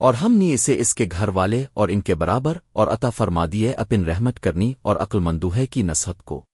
اور ہم نے اسے اس کے گھر والے اور ان کے برابر اور عطا فرما دیے اپن رحمت کرنی اور عقل مندوہے کی نصحت کو۔